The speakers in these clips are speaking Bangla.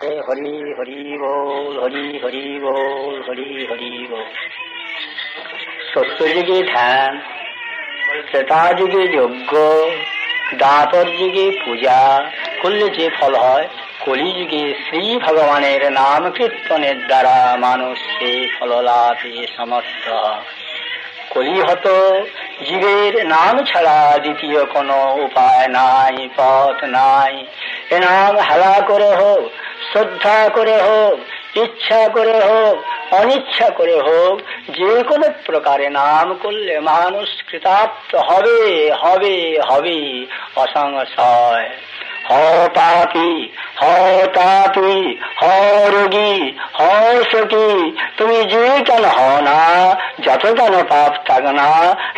হরি হরি বল, হরি হরি হরি হরি সত্যযুগে ধ্যান ত্রেতা যুগে যজ্ঞ দাপর যুগে পূজা করলে যে ফল হয়, কলিযুগে শ্রী ভগবানের নাম কীর্তনের দ্বারা মানুষ সে ফল লাভে সমর্থ। কলিহত জীবের নাম ছাড়া দ্বিতীয় কোনো উপায় নাই, পথ নাই। এ নাম হেলা করে হোক শ্রদ্ধা করে হোক, ইচ্ছা করে হোক, অনিচ্ছা করে হোক, যে কোনো প্রকারে নাম করলে মানুষ কৃতার্থ হবে হবে হবে, অসংশয়। তুমি যে কেন হ না, যত কেন পাপ থাক না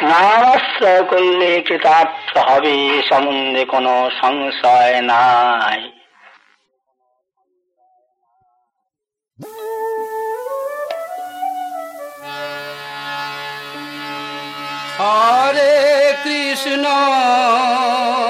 নামাশ্রয় করলে কৃতার্থ হবে, সম্বন্ধে কোনো সংশয় নাই। Hare Krishna.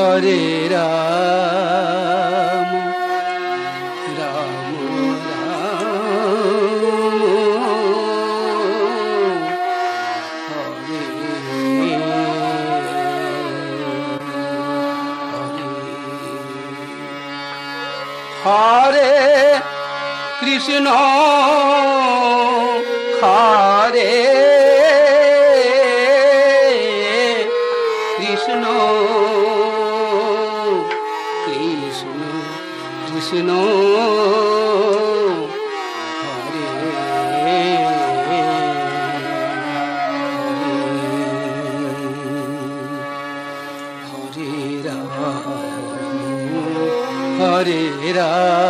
হরে রাম। রাম। হরে কৃষ্ণ। হরে Krishna Hare Hare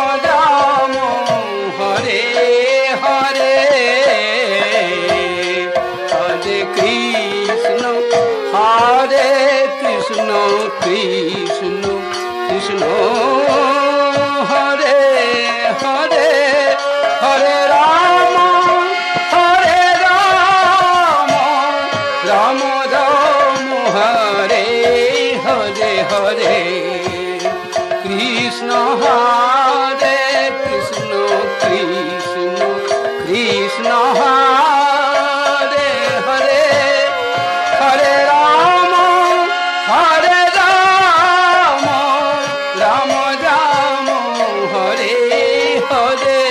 রে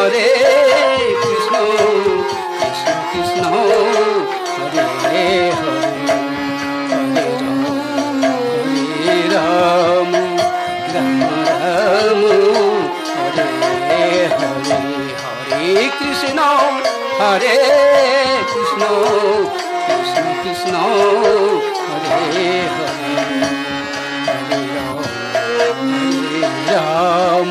হরে Krishna Krishna Krishna Hare Hare Hare Ram Ram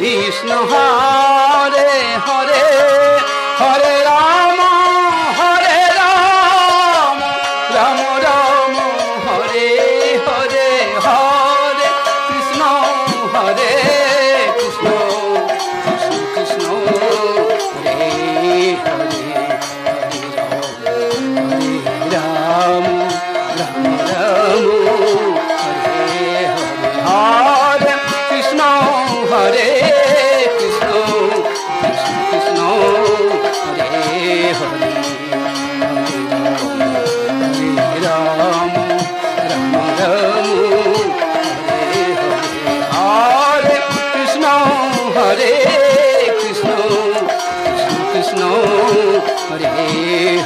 Vishnu Hari.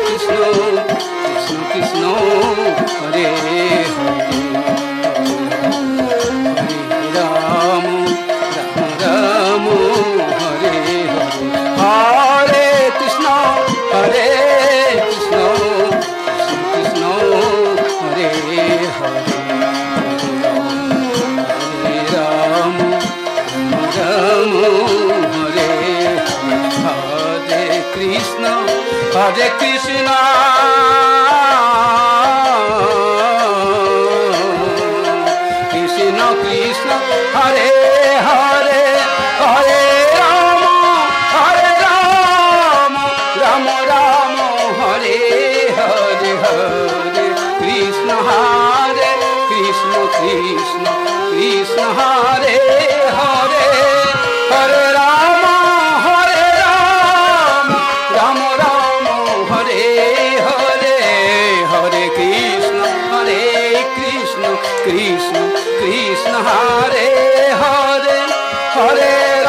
Krishna Krishna Krishna Hare Hare Hare Krishna Krishna, Krishna, Hare, Hare, Hare.